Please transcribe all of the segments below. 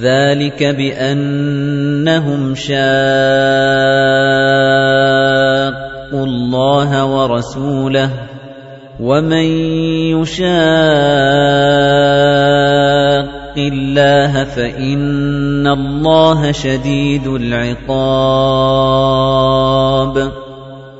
ذلك بأنهم شاقوا الله ورسوله. ومن يشاق الله فإن الله شديد العقاب.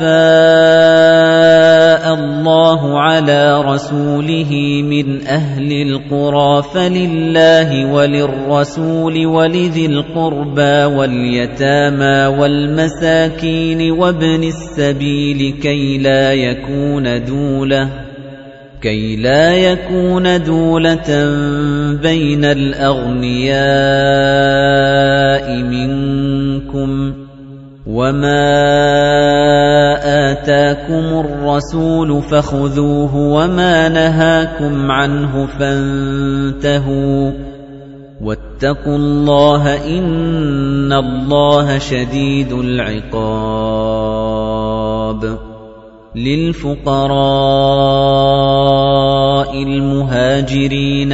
أفاء الله على رسوله من أهل القرى فلله وللرسول ولذي القربى واليتامى والمساكين وابن السبيل كي لا يكون دولة كي لا يكون دولة بين الأغنياء منكم وما آتاكم الرسول فخذوه وما نهاكم عنه فانتهوا واتقوا الله إن الله شديد العقاب للفقراء المهاجرين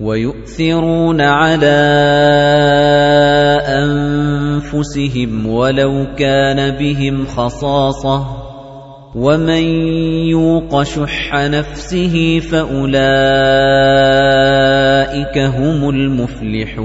وَيُؤْثِرُونَ عَلَىٰ أَنفُسِهِمْ وَلَوْ كَانَ بِهِمْ خَصَاصَةٌ وَمَن يُوقَ شُحَّ نَفْسِهِ فَأُولَٰئِكَ هُمُ الْمُفْلِحُونَ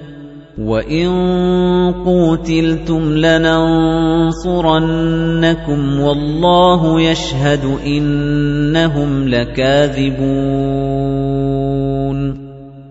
وَإِن قُوتِلْتُمْ لَنَنصُرَنَّكُمْ وَاللَّهُ يَشْهَدُ إِنَّهُمْ لَكَاذِبُونَ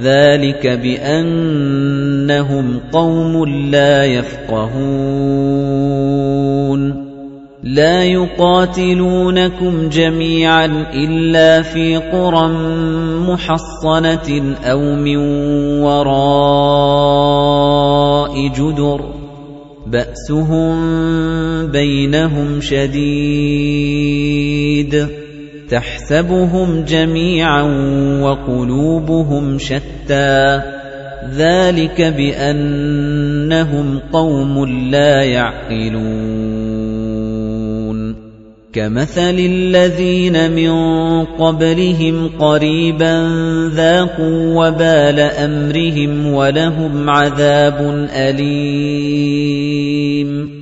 ذَلِكَ بِأَنَّهُمْ قَوْمٌ لَّا يَفْقَهُونَ. لَا يُقَاتِلُونَكُمْ جَمِيعًا إِلَّا فِي قُرًى مُحَصَّنَةٍ أَوْ مِن وَرَاءِ جُدُرٍ. بَأْسُهُم بَيْنَهُمْ شَدِيدٌ. تَحْسَبُهُمْ جَمِيعًا وَقُلُوبُهُمْ شَتَّى. ذَلِكَ بِأَنَّهُمْ قَوْمٌ لَّا يَعْقِلُونَ. كَمَثَلِ الَّذِينَ مِن قَبْلِهِمْ قَرِيبًا ذَاقُوا وَبَالَ أَمْرِهِمْ وَلَهُمْ عَذَابٌ أَلِيمٌ.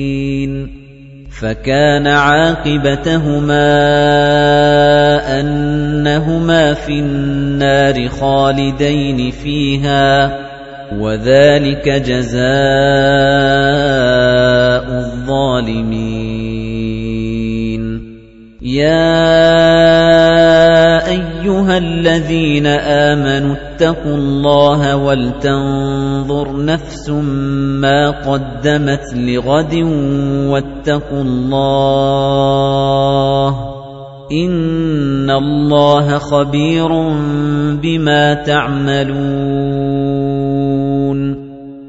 فَكَانَ عَاقِبَتَهُمَا أَنَّهُمَا فِي النَّارِ خَالِدَيْنِ فِيهَا وَذَلِكَ جَزَاءُ الظَّالِمِينَ. يَا أَيُّهَا الَّذِينَ آمَنُوا اتَّقُوا اللَّهَ وَلْتَنظُرْ نَفْسٌ مَّا قَدَّمَتْ لِغَدٍ وَاتَّقُوا اللَّهَ إِنَّ اللَّهَ خَبِيرٌ بِمَا تَعْمَلُونَ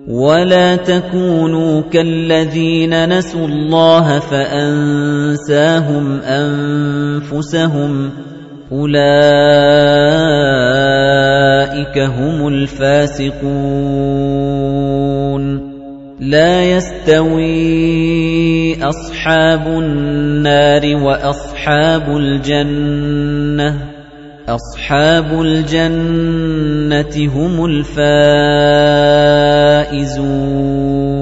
وَلَا تَكُونُوا كَالَّذِينَ نَسُوا اللَّهَ فَأَنسَاهُمْ أَنفُسَهُمْ أُولَئِكَ هُمُ الْفَاسِقُونَ. لَا يَسْتَوِي أَصْحَابُ النَّارِ وَأَصْحَابُ الْجَنَّةِ. أَصْحَابُ الْجَنَّةِ هُمُ الْفَائِزُونَ.